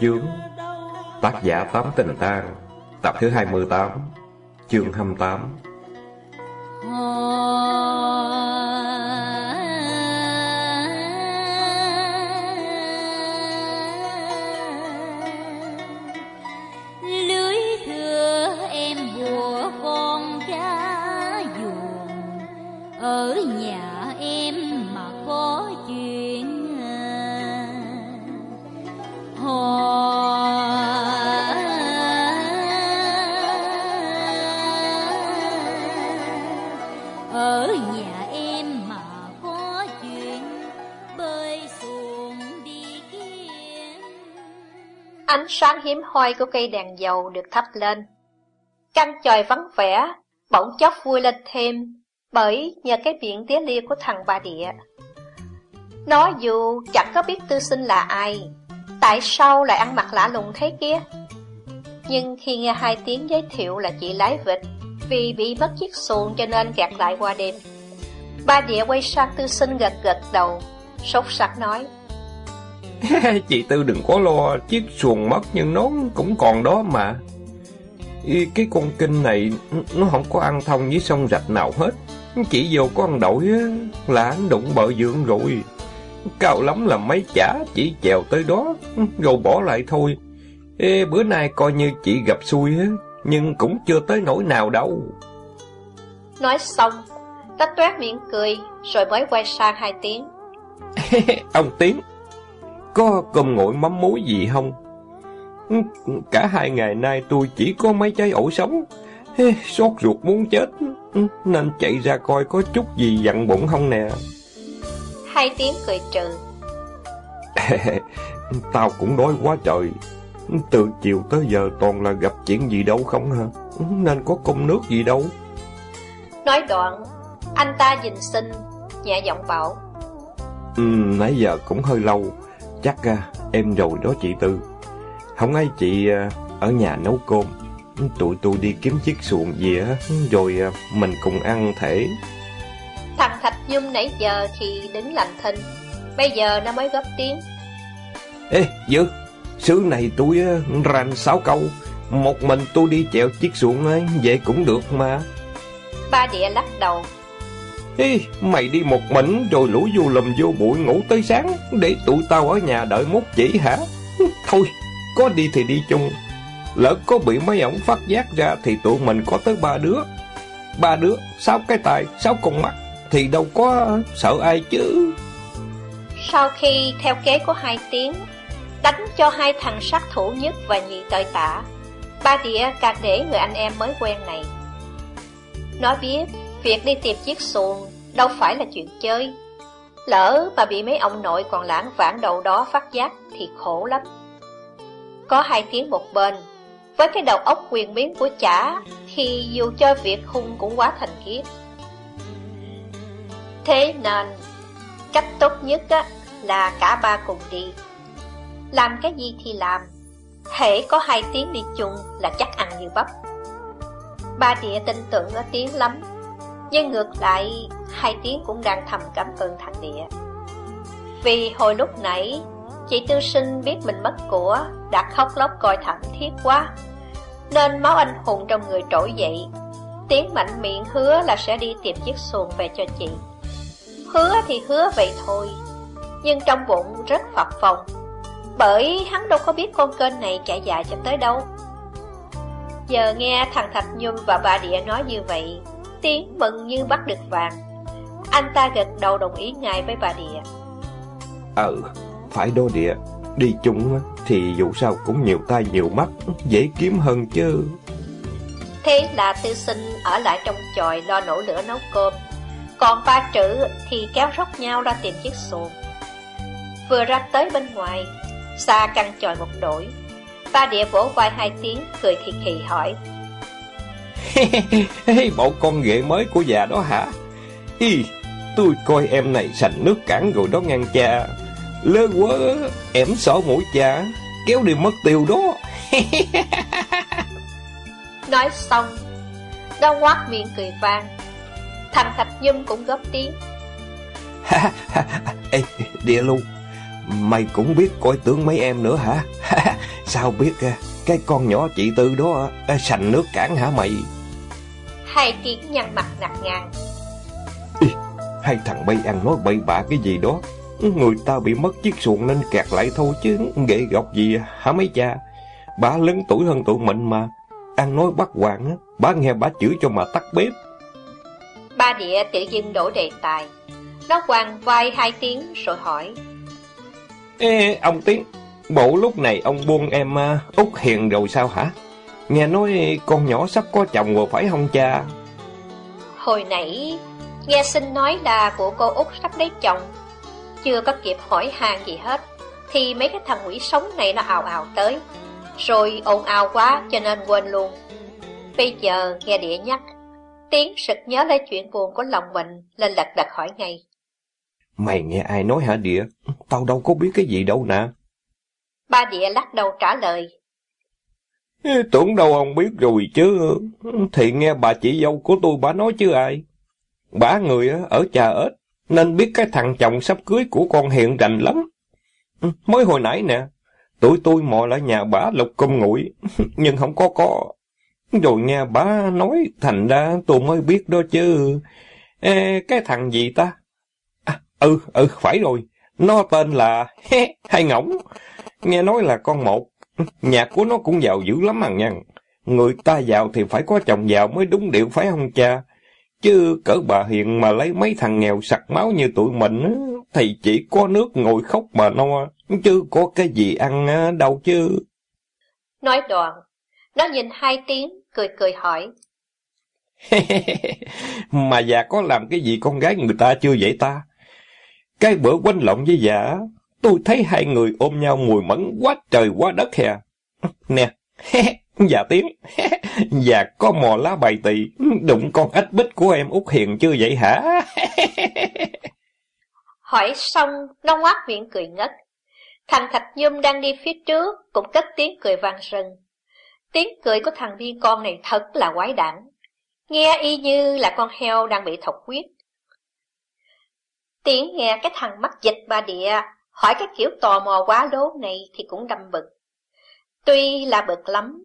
chướng Tác giả Tám Tình Tang Tập thứ 28 Chương 28 sáng hiếm hoi của cây đèn dầu được thắp lên. Căn tròi vắng vẻ, bỗng chốc vui lên thêm, bởi nhờ cái miệng tía lia của thằng bà địa. Nó dù chẳng có biết tư sinh là ai, tại sao lại ăn mặc lạ lùng thế kia? Nhưng khi nghe hai tiếng giới thiệu là chị lái vịt, vì bị mất chiếc xuồng cho nên gạt lại qua đêm. Ba địa quay sang tư sinh gật gật đầu, sốt sặc nói. Chị Tư đừng có lo Chiếc xuồng mất nhưng nó cũng còn đó mà. Ý, Cái con kinh này Nó không có ăn thông với sông rạch nào hết. Chỉ vô có ăn đổi á, Là anh đụng bờ dương rồi. Cao lắm là mấy chả Chỉ chèo tới đó Rồi bỏ lại thôi. Ê, Bữa nay coi như chị gặp xui á Nhưng cũng chưa tới nỗi nào đâu. Nói xong, nó toét miệng cười, rồi mới quay sang hai tiếng. Ông Tiến Có cơm nguội mắm muối gì không? Cả hai ngày nay tôi chỉ có mấy trái ổi sống. Xót ruột muốn chết. Nên chạy ra coi có chút gì dặn bụng không nè. Hai tiếng cười trừ. Tao cũng đói quá trời. Từ chiều tới giờ toàn là gặp chuyện gì đâu không hả? Nên có công nước gì đâu. Nói đoạn, anh ta nhìn sinh, nhẹ giọng bảo. ừ, Nãy giờ cũng hơi lâu Chắc à, em rồi đó chị Tư. Không ai chị à, ở nhà nấu cơm. Tụi tôi đi kiếm chiếc xuồng gì á Rồi à, mình cùng ăn thể. Thằng Thạch Nhung nãy giờ thì đứng lành thinh, bây giờ nó mới góp tiếng. Ê Dư Sứ này tôi rành sáu câu. Một mình tôi đi chèo chiếc xuồng ấy Vậy cũng được mà. Ba địa lắc đầu, Ê, mày đi một mình rồi lũ vô lùm vô bụi ngủ tới sáng để tụi tao ở nhà đợi mốt chỉ hả? Thôi, có đi thì đi chung. Lỡ có bị mấy ổng phát giác ra thì tụi mình có tới ba đứa. Ba đứa, sáu cái tài, sáu con mắt thì đâu có sợ ai chứ. sau khi theo kế của hai tiếng, đánh cho hai thằng sát thủ nhất và nhị tội tả, ba địa càng để người anh em mới quen này. Nó biết, việc đi tìm chiếc xuồng đâu phải là chuyện chơi. Lỡ mà bị mấy ông nội còn lãng vãng đầu đó phát giác thì khổ lắm. Có hai tiếng một bên, với cái đầu óc quyền biến của chả thì dù cho việc hung cũng quá thành kiếp. Thế nên, cách tốt nhất á, là cả ba cùng đi. Làm cái gì thì làm, hễ có hai tiếng đi chung là chắc ăn như bắp. Ba địa tin tưởng ở tiếng lắm, nhưng ngược lại, hai tiếng cũng đang thầm cảm ơn thằng địa. Vì hồi lúc nãy, chị tư sinh biết mình mất của, đã khóc lóc coi thảm thiết quá. Nên máu anh hùng trong người trỗi dậy. Tiếng mạnh miệng hứa là sẽ đi tìm chiếc xuồng về cho chị. Hứa thì hứa vậy thôi, nhưng trong bụng rất phập phồng. Bởi hắn đâu có biết con kênh này chạy dài cho tới đâu. Giờ nghe thằng Thạch Nhung và bà Địa nói như vậy, tiếng mừng như bắt được vàng. Anh ta gật đầu đồng ý ngay với bà Địa. Ừ, phải đô địa. Đi chung thì dù sao cũng nhiều tay nhiều mắt, dễ kiếm hơn chứ. Thế là tư sinh ở lại trong chòi lo nổ lửa nấu cơm. Còn ba trữ thì kéo róc nhau ra tìm chiếc xuồng. Vừa ra tới bên ngoài, xa căn chòi một đổi. Ba địa vỗ vai hai tiếng, cười khì khì hỏi. Bộ con ghệ mới của già đó hả? Hi, tôi coi em này sành nước cản rồi đó ngang cha. Lơ quá, em sợ mũi cha, kéo đi mất tiêu đó. Nói xong, Đó quát miệng cười vang Thằng Thạch Nhâm cũng góp tiếng Ê, địa lưu Mày cũng biết coi tướng mấy em nữa hả? Sao biết à, cái con nhỏ chị Tư đó à, sành nước cản hả mày? Hai tiếng nhăn mặt nạt ngang. Ý, hai thằng bay ăn nói bậy bạ cái gì đó. Người ta bị mất chiếc xuồng nên kẹt lại thôi chứ ghệ gọc gì hả mấy cha? Bà lớn tuổi hơn tụi mình mà. Ăn nói bắt hoàng, bà nghe bà chửi cho mà tắt bếp. Ba địa tự dưng đổ đề tài. Nó quàng vai hai tiếng rồi hỏi. Ê, ông Tiến, bộ lúc này ông buông em uh, Út Hiền rồi sao hả? Nghe nói con nhỏ sắp có chồng rồi phải không cha? Hồi nãy, nghe xin nói là của cô Út sắp lấy chồng. Chưa có kịp hỏi hàng gì hết, thì mấy cái thằng quỷ sống này nó ào ào tới. Rồi ồn ào quá cho nên quên luôn. Bây giờ nghe địa nhắc, Tiến sực nhớ lại chuyện buồn của lòng mình, lên lật đật hỏi ngay. Mày nghe ai nói hả địa? Tao đâu có biết cái gì đâu nè. Ba địa lắc đầu trả lời. Tưởng đâu ông biết rồi chứ. Thì nghe bà chị dâu của tôi bà nói chứ ai. Bà người ở trà ếch, nên biết cái thằng chồng sắp cưới của con hiện rành lắm. Mới hồi nãy nè, tụi tôi mò lại nhà bà lục công nguội, nhưng không có có. Rồi nghe bà nói, thành ra tôi mới biết đó chứ. Ê, cái thằng gì ta? À, ừ, ừ, phải rồi. Nó tên là hay Ngỗng. Nghe nói là con một. Nhạc của nó cũng giàu dữ lắm hằng nhăn. Người ta giàu thì phải có chồng giàu mới đúng điệu phải không cha? Chứ cỡ bà Hiền mà lấy mấy thằng nghèo sặc máu như tụi mình thì chỉ có nước ngồi khóc mà no, chứ có cái gì ăn đâu chứ. Nói đoạn, nó nhìn hai tiếng, cười cười hỏi. mà già có làm cái gì con gái người ta chưa vậy ta? Cái bữa quanh lộng với dạ, tôi thấy hai người ôm nhau mùi mẫn quá trời quá đất hè. Nè, già tiếng, già có mò lá bài tỳ, đụng con ếch bích của em út hiền chưa vậy hả? Hỏi xong, nó ngoác miệng cười ngất. Thằng Thạch Nhum đang đi phía trước, cũng cất tiếng cười vang rừng. Tiếng cười của thằng viên con này thật là quái đản. Nghe y như là con heo đang bị thọc huyết. Tiếng nghe cái thằng mắt dịch ba địa, hỏi cái kiểu tò mò quá lố này thì cũng đâm bực. Tuy là bực lắm,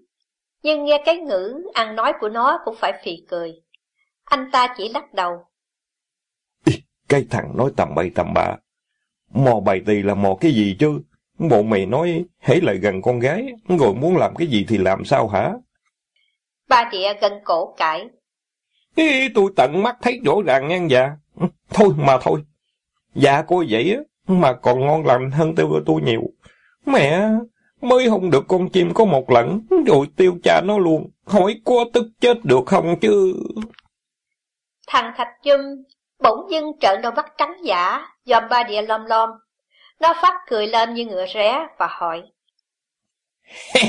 nhưng nghe cái ngữ ăn nói của nó cũng phải phì cười. Anh ta chỉ lắc đầu. Cái thằng nói tầm bậy tầm bạ. Mò bày tì là mò cái gì chứ? Bộ mày nói hãy lại gần con gái, rồi muốn làm cái gì thì làm sao hả? Ba địa gần cổ cãi. Ê, tôi tận mắt thấy rõ ràng ngang dạ. Thôi mà thôi, Dạ cô vậy á, mà còn ngon lành hơn tiêu tôi nhiều. Mẹ, mới không được con chim có một lần, rồi tiêu cha nó luôn. Hỏi có tức chết được không chứ? Thằng Thạch Chum bỗng dưng trợn đôi mắt trắng giả, dòm ba địa lom lom. Nó phát cười lên như ngựa ré và hỏi.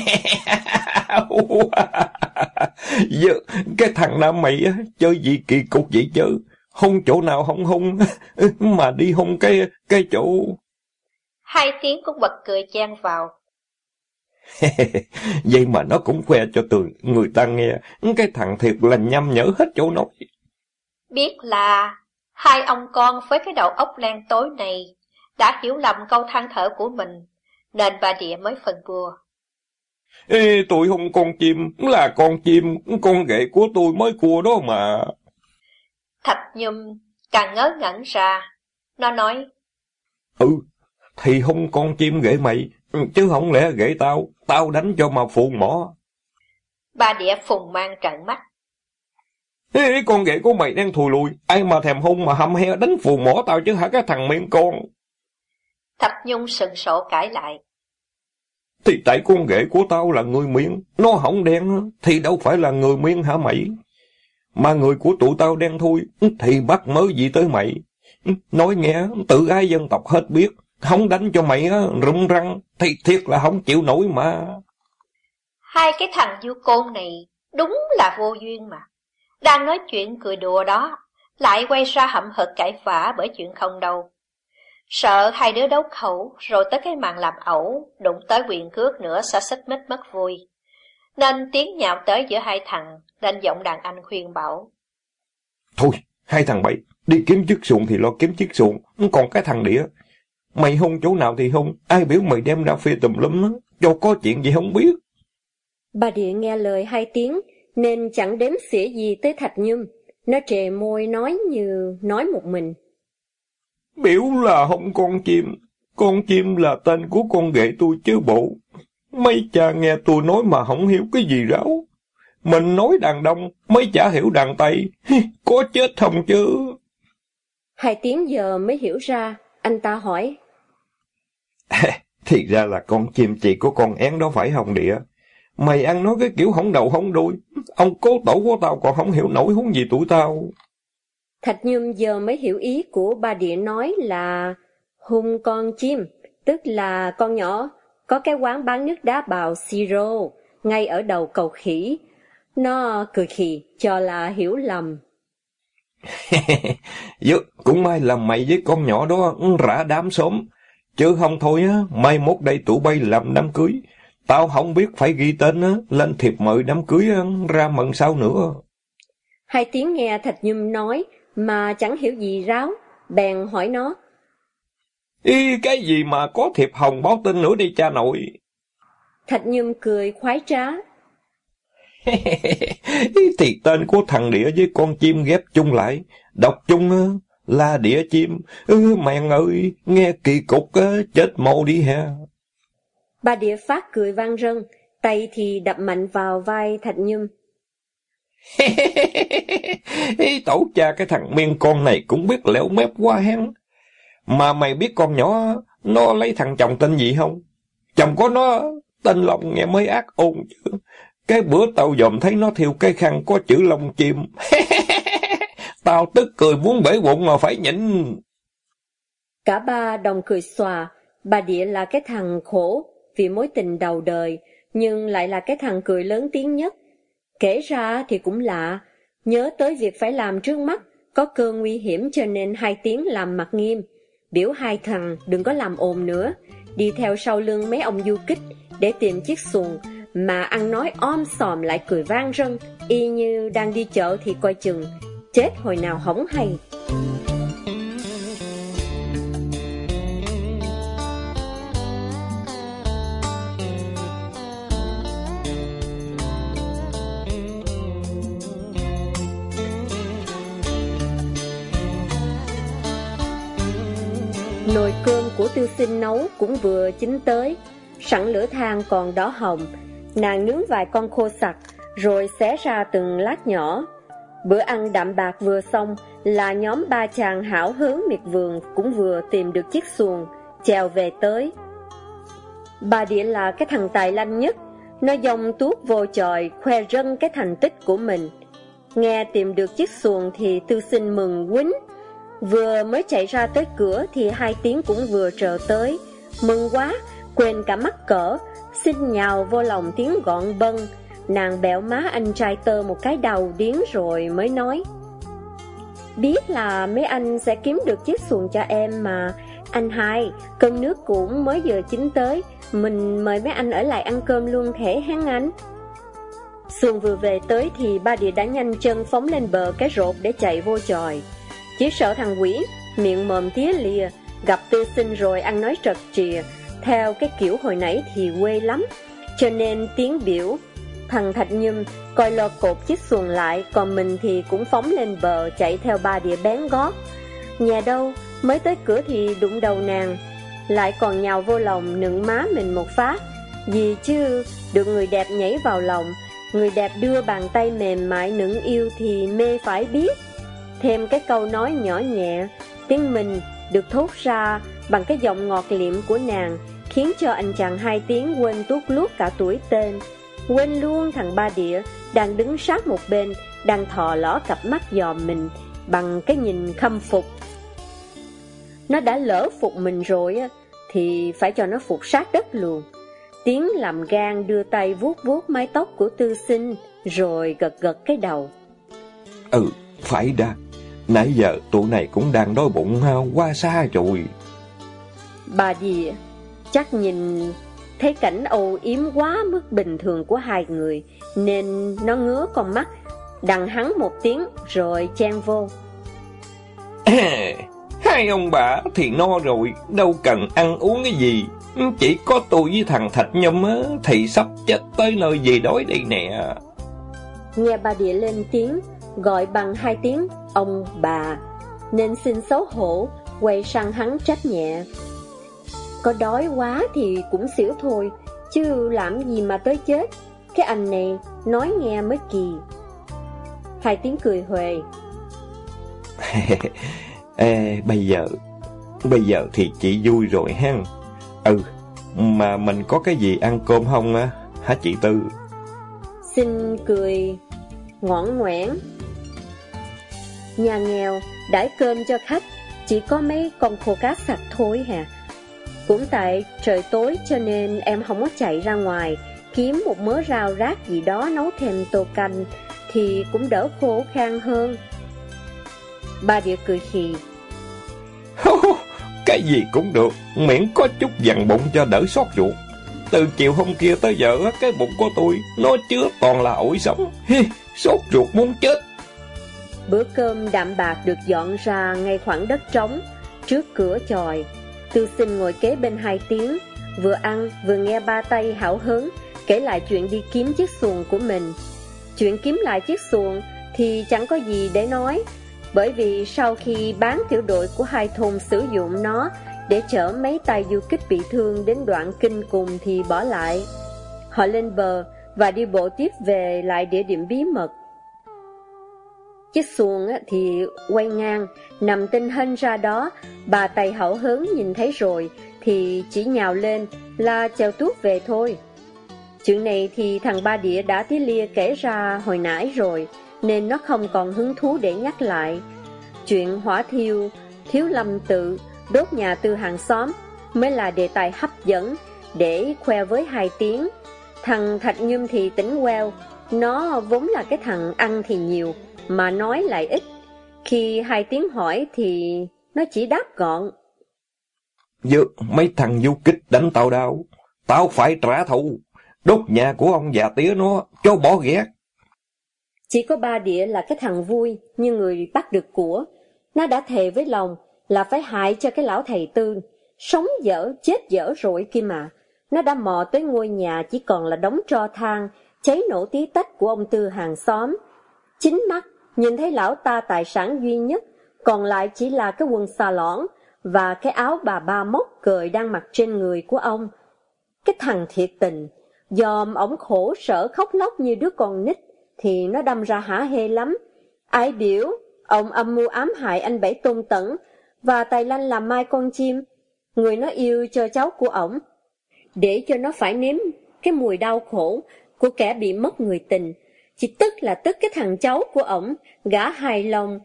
Giờ, cái thằng nam á, chơi gì kỳ cục vậy chứ? Hung chỗ nào không hung, mà đi hung cái cái chỗ... Hai tiếng cũng bật cười chen vào. Vậy mà nó cũng khoe cho tụi người ta nghe, cái thằng thiệt là nhăm nhở hết chỗ nói. Biết là hai ông con với cái đầu óc len tối này đã hiểu lầm câu than thở của mình, nên bà địa mới phần vua. Ê, tôi hung con chim, là con chim, con ghệ của tôi mới cua đó mà. Thạch Nhum càng ngớ ngẩn ra. Nó nói. Ừ, thì hung con chim ghệ mày, chứ không lẽ ghệ tao, tao đánh cho mà phụ mỏ. Ba địa phùng mang trận mắt. Ê, con ghệ của mày đang thùi lùi, ai mà thèm hung mà hâm he đánh phù mỏ tao chứ hả cái thằng miệng con. Thạch Nhung sừng sổ cãi lại. Thì tại con ghệ của tao là người miệng, nó hỏng đen thì đâu phải là người miệng hả mày? Mà người của tụi tao đen thui, thì bắt mớ gì tới mày. Nói nghe, tự ai dân tộc hết biết, không đánh cho mày rung răng, thì thiệt là không chịu nổi mà. Hai cái thằng du côn này đúng là vô duyên mà. Đang nói chuyện cười đùa đó, lại quay ra hậm hực cãi vã bởi chuyện không đâu. Sợ hai đứa đấu khẩu, rồi tới cái màn làm ẩu, đụng tới quyền cước nữa sẽ xích mít mất vui. Nên tiếng nhạo tới giữa hai thằng, lên giọng đàn anh khuyên bảo. Thôi, hai thằng bay, đi kiếm chiếc xuồng thì lo kiếm chiếc xuồng, còn cái thằng đĩa. Mày hung chỗ nào thì hung, ai biểu mày đem ra phê tùm lum á, cho có chuyện gì không biết. Bà địa nghe lời hai tiếng, nên chẳng đếm xỉa gì tới Thạch Nhâm. Nó trề môi nói như nói một mình. Biểu là hung con chim, con chim là tên của con ghệ tôi chứ bộ. Mấy cha nghe tôi nói mà không hiểu cái gì ráo. Mình nói đàn đông, mấy chả hiểu đàn Tây, có chết không chứ. Hai tiếng giờ mới hiểu ra, anh ta hỏi. Thì ra là con chim chỉ của con én đó phải không địa? Mày ăn nói cái kiểu hỏng đầu hỏng đuôi, ông cố tổ của tao còn không hiểu nổi huống gì tụi tao. Thạch Nhâm giờ mới hiểu ý của bà địa nói là hung con chim, tức là con nhỏ có cái quán bán nước đá bào siro ngay ở đầu cầu khỉ. Nó cười khì cho là hiểu lầm. Dứ, cũng may là mày với con nhỏ đó rã đám sớm. Chứ không thôi á, mai mốt đây tụi bay làm đám cưới. Tao không biết phải ghi tên á, lên thiệp mời đám cưới á, ra mận sao nữa. Hai tiếng nghe Thạch Nhâm nói mà chẳng hiểu gì ráo, bèn hỏi nó. Ý, cái gì mà có thiệp hồng báo tin nữa đi cha nội. Thạch Nhâm cười khoái trá. thì tên của thằng đĩa với con chim ghép chung lại, đọc chung là đĩa chim. Ừ, mẹ ơi, nghe kỳ cục chết mồ đi ha. Bà địa phát cười vang rân, tay thì đập mạnh vào vai Thạch Nhâm. Tổ cha cái thằng miên con này cũng biết lẻo mép quá hen. Mà mày biết con nhỏ nó lấy thằng chồng tên gì không? Chồng của nó tên Long nghe mới ác ôn chứ. Cái bữa tao dòm thấy nó thiêu cái khăn có chữ lông chim. tao tức cười muốn bể bụng mà phải nhịn. Cả ba đồng cười xòa, bà địa là cái thằng khổ vì mối tình đầu đời, nhưng lại là cái thằng cười lớn tiếng nhất. Kể ra thì cũng lạ, nhớ tới việc phải làm trước mắt, có cơ nguy hiểm cho nên hai tiếng làm mặt nghiêm. Biểu hai thằng đừng có làm ồn nữa, đi theo sau lưng mấy ông du kích để tìm chiếc xuồng, mà ăn nói om sòm lại cười vang rân, y như đang đi chợ thì coi chừng, chết hồi nào hỏng hay. Nồi cơm của tư sinh nấu cũng vừa chín tới, sẵn lửa than còn đỏ hồng, nàng nướng vài con khô sặc, rồi xé ra từng lát nhỏ. Bữa ăn đạm bạc vừa xong là nhóm ba chàng hảo hứng miệt vườn cũng vừa tìm được chiếc xuồng, chèo về tới. Bà địa là cái thằng tài lanh nhất, nó dòng tuốt vô chòi khoe rân cái thành tích của mình. Nghe tìm được chiếc xuồng thì tư sinh mừng quýnh, Vừa mới chạy ra tới cửa thì hai tiếng cũng vừa trở tới. Mừng quá, quên cả mắc cỡ, xin nhào vô lòng tiếng gọn bân. Nàng bẹo má anh trai tơ một cái đầu điến rồi mới nói. Biết là mấy anh sẽ kiếm được chiếc xuồng cho em mà. Anh hai, cơm nước cũng mới vừa chín tới, mình mời mấy anh ở lại ăn cơm luôn thể hán anh. Xuồng vừa về tới thì ba địa đã nhanh chân phóng lên bờ cái rột để chạy vô tròi. Chỉ sợ thằng quỷ, miệng mồm tía lìa, gặp tư sinh rồi ăn nói trật trìa, theo cái kiểu hồi nãy thì quê lắm. Cho nên tiếng biểu, thằng Thạch Nhâm coi lo cột chiếc xuồng lại, còn mình thì cũng phóng lên bờ chạy theo ba địa bén gót. Nhà đâu, mới tới cửa thì đụng đầu nàng, lại còn nhào vô lòng nựng má mình một phát. gì chứ, được người đẹp nhảy vào lòng, người đẹp đưa bàn tay mềm mại nựng yêu thì mê phải biết. Thêm cái câu nói nhỏ nhẹ, tiếng mình được thốt ra bằng cái giọng ngọt liệm của nàng, khiến cho anh chàng hai tiếng quên tuốt lút cả tuổi tên. Quên luôn thằng ba địa, đang đứng sát một bên, đang thò ló cặp mắt dòm mình, bằng cái nhìn khâm phục. Nó đã lỡ phục mình rồi á, thì phải cho nó phục sát đất luôn. Tiếng làm gan đưa tay vuốt vuốt mái tóc của tư sinh, rồi gật gật cái đầu. Ừ, phải đa. Nãy giờ tụi này cũng đang đói bụng ha, qua xa rồi. Bà dì chắc nhìn thấy cảnh âu yếm quá mức bình thường của hai người, nên nó ngứa con mắt, đằng hắn một tiếng rồi chen vô. Hai ông bà thì no rồi, đâu cần ăn uống cái gì. Chỉ có tôi với thằng Thạch Nhâm á, thì sắp chết tới nơi gì đói đây nè. Nghe bà địa lên tiếng, gọi bằng hai tiếng ông bà, nên xin xấu hổ, quay sang hắn trách nhẹ. Có đói quá thì cũng xỉu thôi, chứ làm gì mà tới chết. Cái anh này nói nghe mới kỳ. Hai tiếng cười huề. Ê, bây giờ, bây giờ thì chị vui rồi ha. Ừ, mà mình có cái gì ăn cơm không á, hả chị Tư? Xin cười, ngoãn ngoãn. Nhà nghèo, đãi cơm cho khách, chỉ có mấy con khô cá sạch thôi hà. Cũng tại trời tối cho nên em không có chạy ra ngoài, kiếm một mớ rau rác gì đó nấu thêm tô canh, thì cũng đỡ khô khan hơn. Ba địa cười khì. cái gì cũng được, miễn có chút dằn bụng cho đỡ xót ruột. Từ chiều hôm kia tới giờ, cái bụng của tôi, nó chứa toàn là ổi sống. Hi, sốt ruột muốn chết. Bữa cơm đạm bạc được dọn ra ngay khoảng đất trống, trước cửa chòi. Tư sinh ngồi kế bên hai tiếng, vừa ăn vừa nghe ba tay hảo hứng, kể lại chuyện đi kiếm chiếc xuồng của mình. Chuyện kiếm lại chiếc xuồng thì chẳng có gì để nói, bởi vì sau khi bán tiểu đội của hai thôn sử dụng nó để chở mấy tay du kích bị thương đến đoạn kinh cùng thì bỏ lại. Họ lên bờ và đi bộ tiếp về lại địa điểm bí mật. Chiếc xuồng thì quay ngang, nằm tinh hên ra đó, bà tay hậu hớn nhìn thấy rồi, thì chỉ nhào lên là chèo tuốt về thôi. Chuyện này thì thằng ba đĩa đã tí lia kể ra hồi nãy rồi, nên nó không còn hứng thú để nhắc lại. Chuyện hỏa thiêu, thiếu lâm tự, đốt nhà tư hàng xóm mới là đề tài hấp dẫn để khoe với hai tiếng. Thằng Thạch Nhâm thì tỉnh queo, nó vốn là cái thằng ăn thì nhiều, mà nói lại ít. Khi hai tiếng hỏi thì nó chỉ đáp gọn. Dơ, mấy thằng du kích đánh tao đau, tao phải trả thù, đốt nhà của ông già tía nó, cho bỏ ghét. Chỉ có ba địa là cái thằng vui, như người bắt được của. Nó đã thề với lòng là phải hại cho cái lão thầy tư. Sống dở, chết dở rồi kia mà. Nó đã mò tới ngôi nhà chỉ còn là đống tro than, cháy nổ tí tách của ông tư hàng xóm. Chính mắt, nhìn thấy lão ta tài sản duy nhất, còn lại chỉ là cái quần xà lõn và cái áo bà ba móc cười đang mặc trên người của ông. Cái thằng thiệt tình, dòm ổng khổ sở khóc lóc như đứa con nít, thì nó đâm ra hả hê lắm. Ai biểu, ông âm mưu ám hại anh Bảy Tôn Tẩn, và Tài Lanh làm mai con chim, người nó yêu cho cháu của ổng, để cho nó phải nếm cái mùi đau khổ của kẻ bị mất người tình. Chỉ tức là tức cái thằng cháu của ổng, gã hài lòng.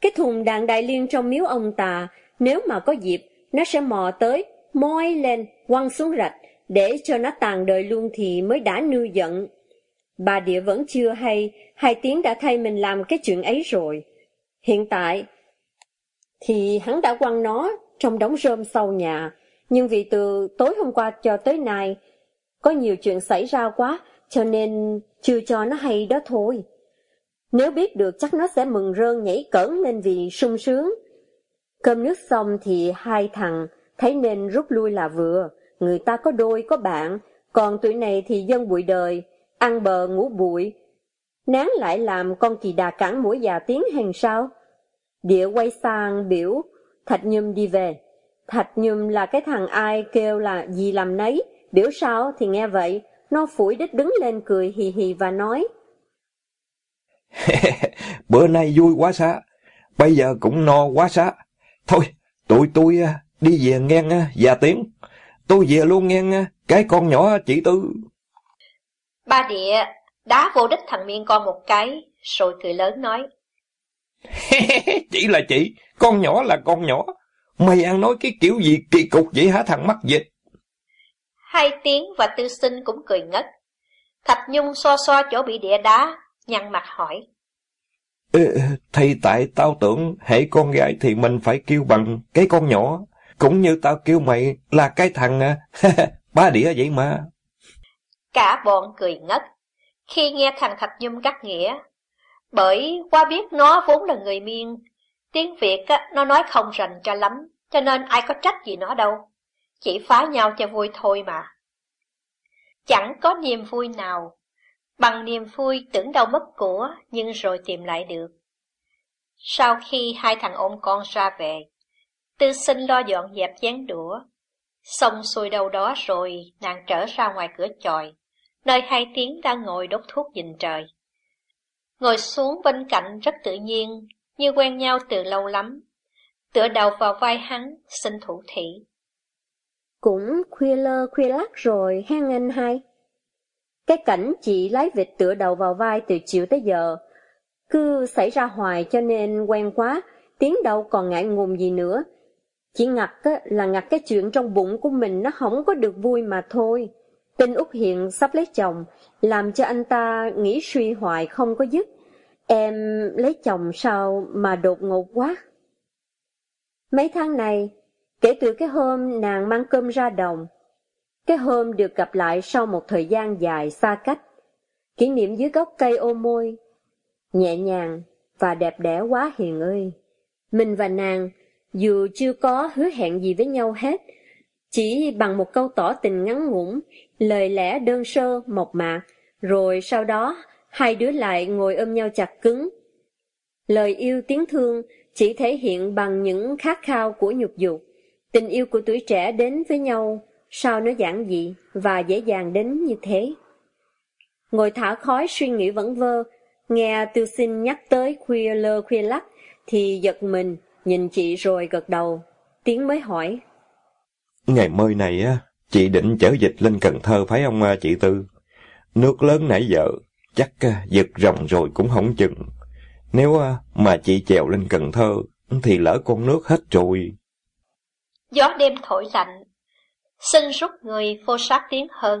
Cái thùng đạn đại liên trong miếu ông tà, nếu mà có dịp, nó sẽ mò tới, moi lên, quăng xuống rạch, để cho nó tàn đời luôn thì mới đã nư giận. Bà địa vẫn chưa hay, hai tiếng đã thay mình làm cái chuyện ấy rồi. Hiện tại, thì hắn đã quăng nó trong đống rơm sau nhà, nhưng vì từ tối hôm qua cho tới nay, có nhiều chuyện xảy ra quá, cho nên chưa cho nó hay đó thôi. Nếu biết được chắc nó sẽ mừng rơn nhảy cẩn lên vì sung sướng. Cơm nước xong thì hai thằng thấy nên rút lui là vừa, người ta có đôi có bạn, còn tụi này thì dân bụi đời, ăn bờ ngủ bụi. Nán lại làm con kỳ đà cản mũi già tiếng hàng sao? Địa quay sang biểu, Thạch Nhum đi về. Thạch Nhum là cái thằng ai kêu là gì làm nấy, biểu sao thì nghe vậy, nó phủi đích đứng lên cười hì hì và nói. Bữa nay vui quá xá, bây giờ cũng no quá xá. Thôi, tụi tôi à, đi về ngang à, già tiếng. Tôi về luôn ngang à, cái con nhỏ chị Tư. Ba địa đá vô đích thằng miên con một cái, rồi cười lớn nói. chị là chị, con nhỏ là con nhỏ. Mày ăn nói cái kiểu gì kỳ cục vậy hả thằng mắc dịch? Hai tiếng và tư sinh cũng cười ngất. Thạch Nhung xoa xoa chỗ bị địa đá, nhăn mặt hỏi. Ê, thì tại tao tưởng hệ con gái thì mình phải kêu bằng cái con nhỏ. Cũng như tao kêu mày là cái thằng ba đĩa vậy mà. Cả bọn cười ngất khi nghe thằng Thạch Nhung cắt nghĩa. Bởi qua biết nó vốn là người miên, tiếng Việt á, nó nói không rành cho lắm, cho nên ai có trách gì nó đâu. Chỉ phá nhau cho vui thôi mà. Chẳng có niềm vui nào, bằng niềm vui tưởng đâu mất của nhưng rồi tìm lại được. Sau khi hai thằng ôm con ra về, Tư sinh lo dọn dẹp chén đũa. Xong xuôi đâu đó rồi, nàng trở ra ngoài cửa chòi, nơi hai tiếng đang ngồi đốt thuốc nhìn trời. Ngồi xuống bên cạnh rất tự nhiên, như quen nhau từ lâu lắm. Tựa đầu vào vai hắn, xin thủ thị. Cũng khuya lơ khuya lắc rồi, hen anh hai. Cái cảnh chị lái vịt tựa đầu vào vai từ chiều tới giờ, cứ xảy ra hoài cho nên quen quá, tiếng đâu còn ngại ngùng gì nữa. Chỉ ngặt á, là ngặt cái chuyện trong bụng của mình nó không có được vui mà thôi. Tin Úc Hiện sắp lấy chồng, làm cho anh ta nghĩ suy hoài không có dứt. Em lấy chồng sao mà đột ngột quá. Mấy tháng này, kể từ cái hôm nàng mang cơm ra đồng, cái hôm được gặp lại sau một thời gian dài xa cách, kỷ niệm dưới gốc cây ô môi, nhẹ nhàng và đẹp đẽ quá hiền ơi. Mình và nàng, dù chưa có hứa hẹn gì với nhau hết, chỉ bằng một câu tỏ tình ngắn ngủn, lời lẽ đơn sơ, mộc mạc, rồi sau đó hai đứa lại ngồi ôm nhau chặt cứng. Lời yêu tiếng thương chỉ thể hiện bằng những khát khao của nhục dục. Tình yêu của tuổi trẻ đến với nhau, sao nó giản dị và dễ dàng đến như thế. Ngồi thả khói suy nghĩ vẫn vơ, nghe tiêu sinh nhắc tới khuya lơ khuya lắc, thì giật mình, nhìn chị rồi gật đầu. Tiếng mới hỏi. Ngày mơi này á, chị định chở dịch lên Cần Thơ phải không à, chị Tư? Nước lớn nãy giờ, chắc à, giật rồng rồi cũng không chừng. Nếu à, mà chị chèo lên Cần Thơ, thì lỡ con nước hết rồi. Gió đêm thổi lạnh, xin rút người vô sát tiếng hơn.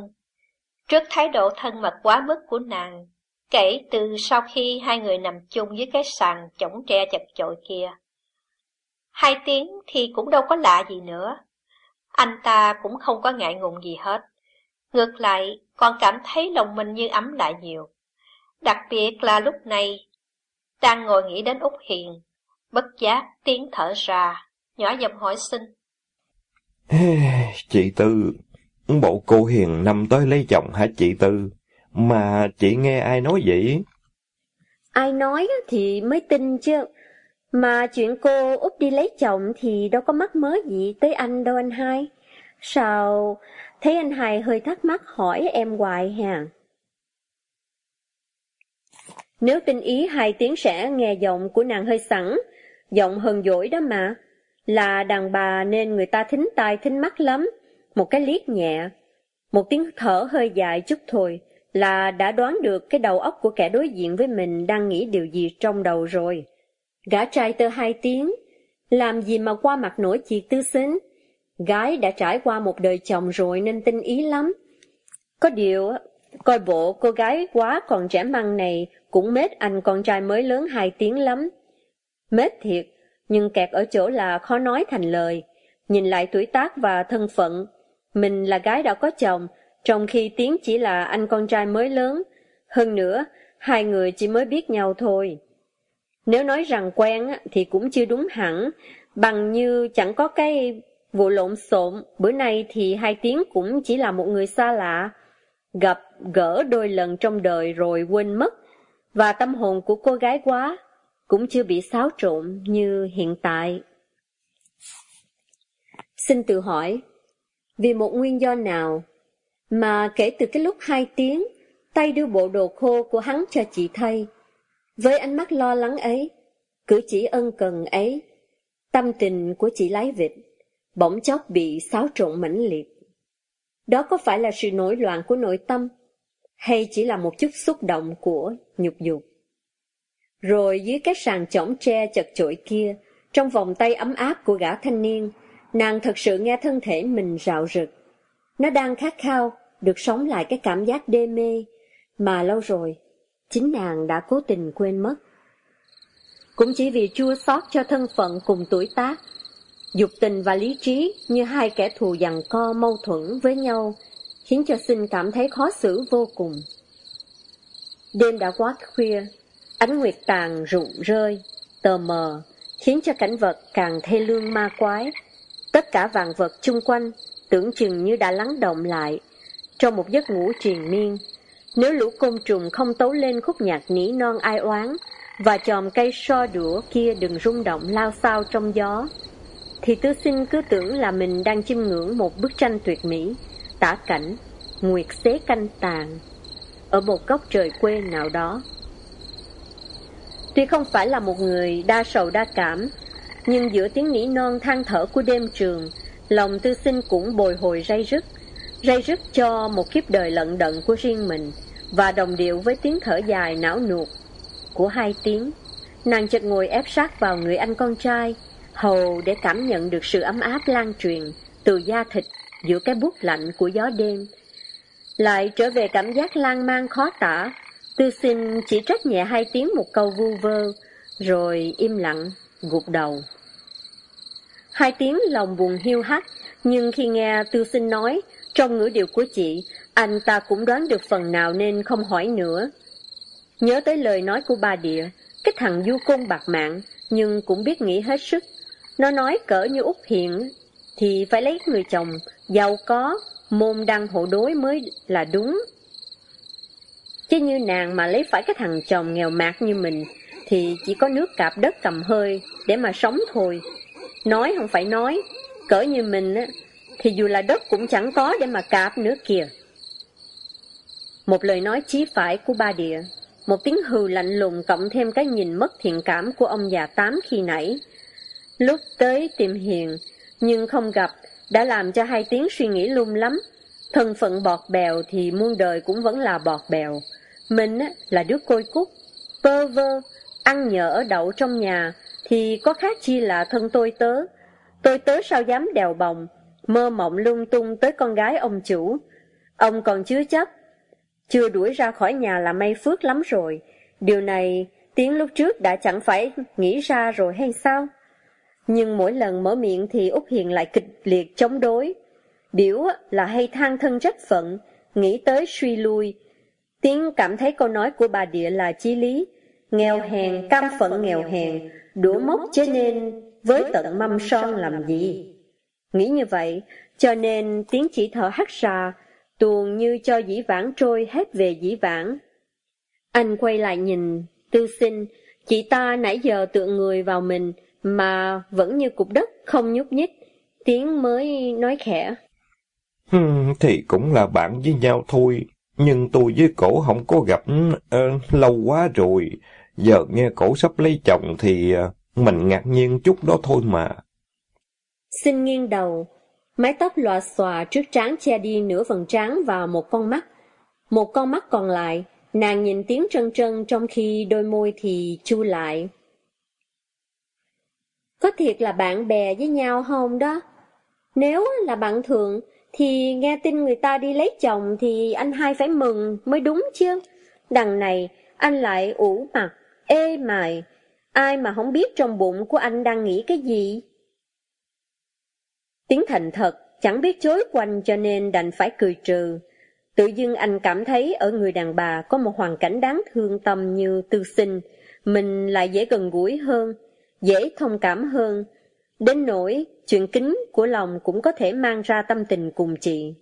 Trước thái độ thân mật quá mức của nàng, kể từ sau khi hai người nằm chung dưới cái sàn chổng tre chật chội kia. Hai tiếng thì cũng đâu có lạ gì nữa. Anh ta cũng không có ngại ngùng gì hết. Ngược lại, còn cảm thấy lòng mình như ấm lại nhiều. Đặc biệt là lúc này, đang ngồi nghĩ đến Úc Hiền, bất giác tiếng thở ra, nhỏ giọng hỏi xin. Chị Tư, bộ cô Hiền năm tới lấy chồng hả chị Tư? Mà chị nghe ai nói vậy? Ai nói thì mới tin chứ. Mà chuyện cô út đi lấy chồng thì đâu có mắc mớ gì tới anh đâu anh hai. Sao thấy anh hai hơi thắc mắc hỏi em hoài hà? Nếu tin ý hai tiếng sẽ nghe giọng của nàng hơi sẵn, giọng hờn dỗi đó mà. Là đàn bà nên người ta thính tai thính mắt lắm, một cái liếc nhẹ, một tiếng thở hơi dài chút thôi là đã đoán được cái đầu óc của kẻ đối diện với mình đang nghĩ điều gì trong đầu rồi. Gã trai tơ hai tiếng, làm gì mà qua mặt nổi chị tư xính. Gái đã trải qua một đời chồng rồi nên tinh ý lắm. Có điều, coi bộ cô gái quá còn trẻ măng này cũng mết anh con trai mới lớn hai tiếng lắm. Mết thiệt, nhưng kẹt ở chỗ là khó nói thành lời. Nhìn lại tuổi tác và thân phận, mình là gái đã có chồng, trong khi Tiến chỉ là anh con trai mới lớn. Hơn nữa, hai người chỉ mới biết nhau thôi. Nếu nói rằng quen thì cũng chưa đúng hẳn, bằng như chẳng có cái vụ lộn xộn, bữa nay thì hai tiếng cũng chỉ là một người xa lạ. Gặp, gỡ đôi lần trong đời rồi quên mất, và tâm hồn của cô gái quá, cũng chưa bị xáo trộn như hiện tại. Xin tự hỏi, vì một nguyên do nào mà kể từ cái lúc hai tiếng, tay đưa bộ đồ khô của hắn cho chị thay. Với ánh mắt lo lắng ấy, cử chỉ ân cần ấy, tâm tình của chị lái vịt, bỗng chốc bị xáo trộn mãnh liệt. Đó có phải là sự nổi loạn của nội tâm, hay chỉ là một chút xúc động của nhục dục? Rồi dưới cái sàn chõng tre chật chội kia, trong vòng tay ấm áp của gã thanh niên, nàng thật sự nghe thân thể mình rạo rực. Nó đang khát khao, được sống lại cái cảm giác đê mê mà lâu rồi chính nàng đã cố tình quên mất. Cũng chỉ vì chua xót cho thân phận cùng tuổi tác, dục tình và lý trí như hai kẻ thù giằng co mâu thuẫn với nhau, khiến cho sinh cảm thấy khó xử vô cùng. Đêm đã quá khuya, ánh nguyệt tàn rụng rơi, tờ mờ, khiến cho cảnh vật càng thê lương ma quái. Tất cả vạn vật chung quanh tưởng chừng như đã lắng động lại trong một giấc ngủ triền miên. Nếu lũ côn trùng không tấu lên khúc nhạc nỉ non ai oán và chòm cây so đũa kia đừng rung động lao sao trong gió, thì tư sinh cứ tưởng là mình đang chiêm ngưỡng một bức tranh tuyệt mỹ, tả cảnh, nguyệt xế canh tàn, ở một góc trời quê nào đó. Tuy không phải là một người đa sầu đa cảm, nhưng giữa tiếng nỉ non than thở của đêm trường, lòng tư sinh cũng bồi hồi ray rứt, ray rứt cho một kiếp đời lận đận của riêng mình, và đồng điệu với tiếng thở dài não nuột của hai tiếng. Nàng chợt ngồi ép sát vào người anh con trai, hầu để cảm nhận được sự ấm áp lan truyền từ da thịt giữa cái bút lạnh của gió đêm. Lại trở về cảm giác lan man khó tả, tư sinh chỉ trách nhẹ hai tiếng một câu vu vơ, rồi im lặng, gục đầu. Hai tiếng lòng buồn hiu hắt, nhưng khi nghe tư sinh nói, trong ngữ điệu của chị, anh ta cũng đoán được phần nào nên không hỏi nữa. Nhớ tới lời nói của bà địa, cái thằng du côn bạc mạng, nhưng cũng biết nghĩ hết sức. Nó nói cỡ như út Hiện, thì phải lấy người chồng, giàu có, môn đăng hộ đối mới là đúng. Chứ như nàng mà lấy phải cái thằng chồng nghèo mạt như mình, thì chỉ có nước cạp đất cầm hơi để mà sống thôi. Nói không phải nói, cỡ như mình á, thì dù là đất cũng chẳng có để mà cạp nữa kìa. Một lời nói chí phải của ba địa, một tiếng hừ lạnh lùng cộng thêm cái nhìn mất thiện cảm của ông già tám khi nãy. Lúc tới tìm hiền, nhưng không gặp, đã làm cho hai tiếng suy nghĩ lung lắm. Thân phận bọt bèo thì muôn đời cũng vẫn là bọt bèo. Mình là đứa côi cút, bơ vơ, ăn nhờ ở đậu trong nhà, thì có khác chi là thân tôi tớ. Tôi tớ sao dám đèo bồng, mơ mộng lung tung tới con gái ông chủ. Ông còn chứa chấp, chưa đuổi ra khỏi nhà là may phước lắm rồi. Điều này tiếng lúc trước đã chẳng phải nghĩ ra rồi hay sao? Nhưng mỗi lần mở miệng thì Úc Hiền lại kịch liệt chống đối. biểu là hay than thân trách phận, nghĩ tới suy lui. Tiếng cảm thấy câu nói của bà địa là chí lý. Nghèo hèn, cam phận nghèo hèn, đũa mốc chế nên với tận mâm son làm gì? Nghĩ như vậy, cho nên tiếng chỉ thở hắt ra, tuồn như cho dĩ vãng trôi hết về dĩ vãng. Anh quay lại nhìn, tư sinh, chị ta nãy giờ tựa người vào mình, mà vẫn như cục đất không nhúc nhích, tiếng mới nói khẽ. Hmm, thì cũng là bạn với nhau thôi, nhưng tôi với cổ không có gặp uh, lâu quá rồi, giờ nghe cổ sắp lấy chồng thì uh, mình ngạc nhiên chút đó thôi mà. Xin nghiêng đầu, mái tóc lòa xòa trước trán che đi nửa phần trán và một con mắt. Một con mắt còn lại, nàng nhìn tiếng trân trân trong khi đôi môi thì chu lại. Có thiệt là bạn bè với nhau không đó? Nếu là bạn thường, thì nghe tin người ta đi lấy chồng thì anh hai phải mừng mới đúng chứ. Đằng này, anh lại ủ mặt, ê mài, ai mà không biết trong bụng của anh đang nghĩ cái gì. Tiếng thành thật, chẳng biết chối quanh cho nên đành phải cười trừ. Tự dưng anh cảm thấy ở người đàn bà có một hoàn cảnh đáng thương tâm như tư sinh, mình lại dễ gần gũi hơn, dễ thông cảm hơn. Đến nỗi, chuyện kính của lòng cũng có thể mang ra tâm tình cùng chị.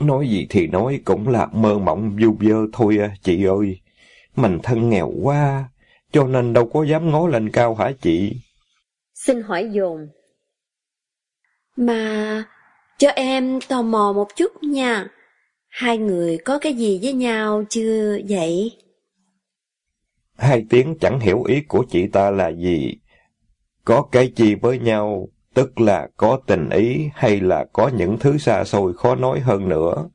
Nói gì thì nói cũng là mơ mộng du vơ thôi à, chị ơi. Mình thân nghèo quá, cho nên đâu có dám ngó lên cao hả chị? Xin hỏi dồn. Mà, cho em tò mò một chút nha. Hai người có cái gì với nhau chưa vậy? Hai tiếng chẳng hiểu ý của chị ta là gì. Có cái gì với nhau, tức là có tình ý hay là có những thứ xa xôi khó nói hơn nữa.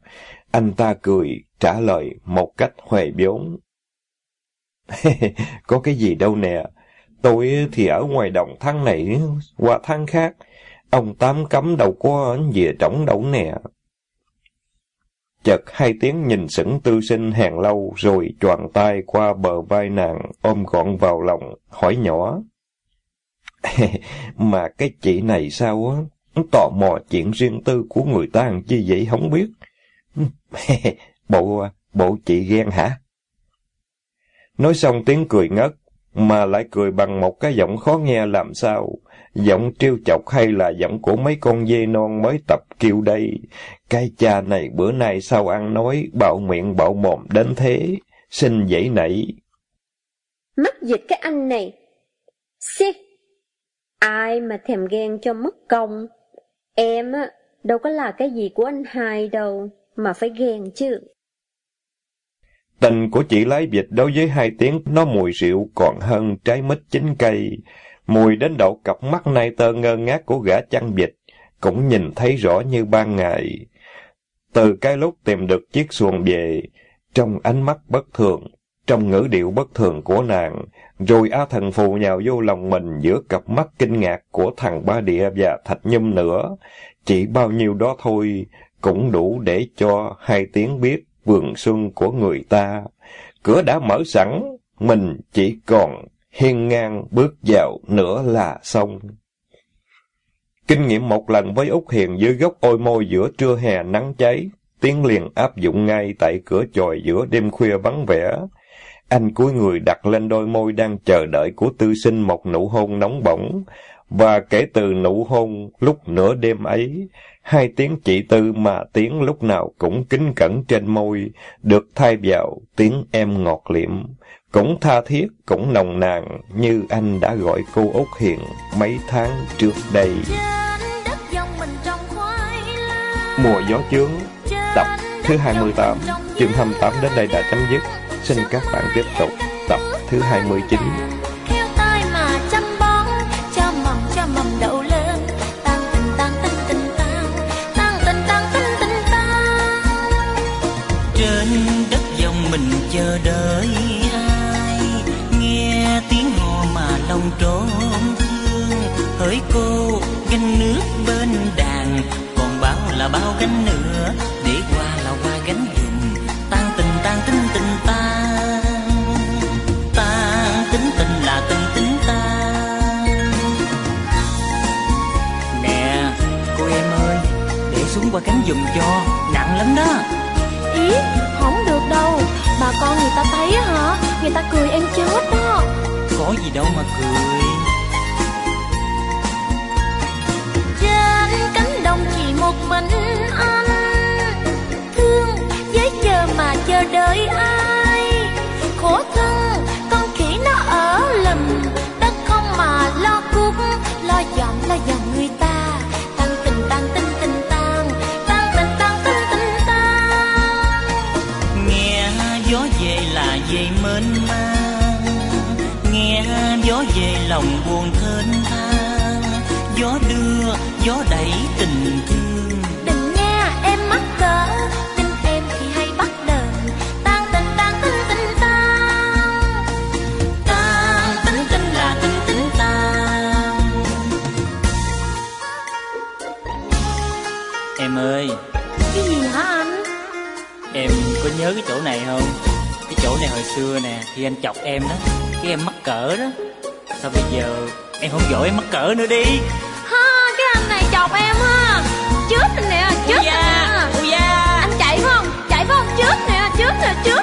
Anh ta cười, trả lời một cách huề vốn. có cái gì đâu nè, tôi thì ở ngoài đồng thang này qua thang khác, ông Tám cấm đâu có về trống đâu nè. Chợt hai tiếng nhìn sững tư sinh hàng lâu rồi choàng tay qua bờ vai nàng ôm gọn vào lòng, hỏi nhỏ. mà cái chị này sao á, tò mò chuyện riêng tư của người ta làm chi vậy không biết. bộ, bộ chị ghen hả? Nói xong tiếng cười ngất, mà lại cười bằng một cái giọng khó nghe làm sao. Giọng trêu chọc hay là giọng của mấy con dê non mới tập kêu đây. Cái cha này bữa nay sao ăn nói, bạo miệng bạo mồm đến thế, xin dãy nảy. Mắc dịch cái anh này. Xì! Ai mà thèm ghen cho mất công. Em á, đâu có là cái gì của anh hai đâu, mà phải ghen chứ. Tình của chị lái vịt đối với hai tiếng nó mùi rượu còn hơn trái mít chín cây. Mùi đến độ cặp mắt nay tơ ngơ ngác của gã chăn vịt, cũng nhìn thấy rõ như ban ngày. Từ cái lúc tìm được chiếc xuồng về, trong ánh mắt bất thường, trong ngữ điệu bất thường của nàng, rồi A thần phù nhào vô lòng mình giữa cặp mắt kinh ngạc của thằng Ba Địa và Thạch Nhâm nữa. Chỉ bao nhiêu đó thôi, cũng đủ để cho hai tiếng biết vườn xuân của người ta. Cửa đã mở sẵn, mình chỉ còn hiên ngang bước vào nữa là xong. Kinh nghiệm một lần với Úc Hiền dưới gốc ôi môi giữa trưa hè nắng cháy, tiếng liền áp dụng ngay tại cửa chòi giữa đêm khuya vắng vẻ. Anh cúi người đặt lên đôi môi đang chờ đợi của tư sinh một nụ hôn nóng bỏng, và kể từ nụ hôn lúc nửa đêm ấy, hai tiếng chị tư mà tiếng lúc nào cũng kính cẩn trên môi, được thay vào tiếng em ngọt liệm, cũng tha thiết, cũng nồng nàn như anh đã gọi cô Út Hiền mấy tháng trước đây. Mùa gió chướng, tập thứ 28, chương 28 đến đây đã chấm dứt. Xin các bạn tiếp tục tập thứ 29. chờ đợi ai? Nghe tiếng hò mà lòng trốn thương. Hỡi cô gánh nước bên đàn. Còn bao là bao gánh nữa để qua cánh dùm cho nặng lắm đó. Ý không được đâu. Bà con người ta thấy hả? Người ta cười em chết đó. Có gì đâu mà cười lòng buồn thênh thang Gió đưa, gió đẩy tình thương. Đừng nghe em mắc cỡ Tin em thì hay bắt đờn Tan tình tan tình tình tan Tan tính tình là tình tính tan Em ơi, Cái gì hả anh? Em có nhớ cái chỗ này không? Cái chỗ này hồi xưa nè, khi anh chọc em đó. Cái em mắc cỡ đó Sao bây giờ em không dỗ em mắc cỡ nữa đi. Ha cái anh này chọc em ha. Chết rồi nè chết rồi nè. Ui da. Anh chạy phải không? Chạy phải không? Chết nè chết nè chết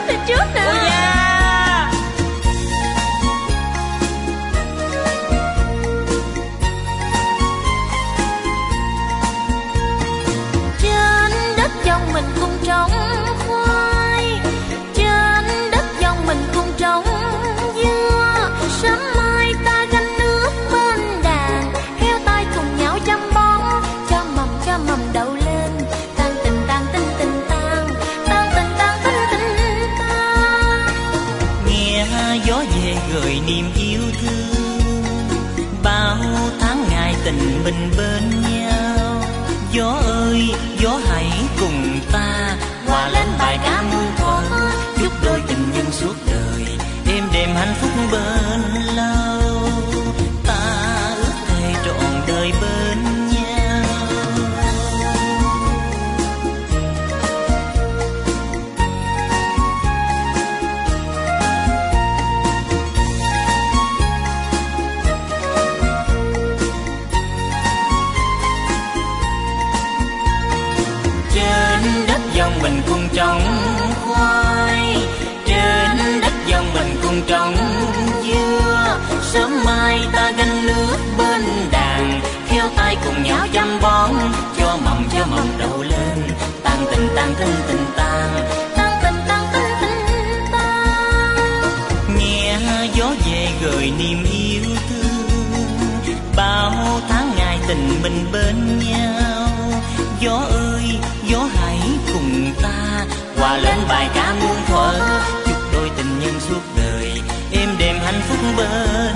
mình cùng trồng khoai. Trên đất dòng mình cùng trồng dưa. Sớm mai ta gánh nước bên đàn theo tay cùng nhau chăm bón. Cho mầm cho mầm đầu lên. Tan tình tan tình tình tan tan tình tan tình tình tan nghe gió về gợi niềm yêu thương. Bao tháng ngày tình mình bên nhau. Gió ơi hòa lên bài ca muôn thuở. Chúc đôi tình nhân suốt đời, êm đềm hạnh phúc bên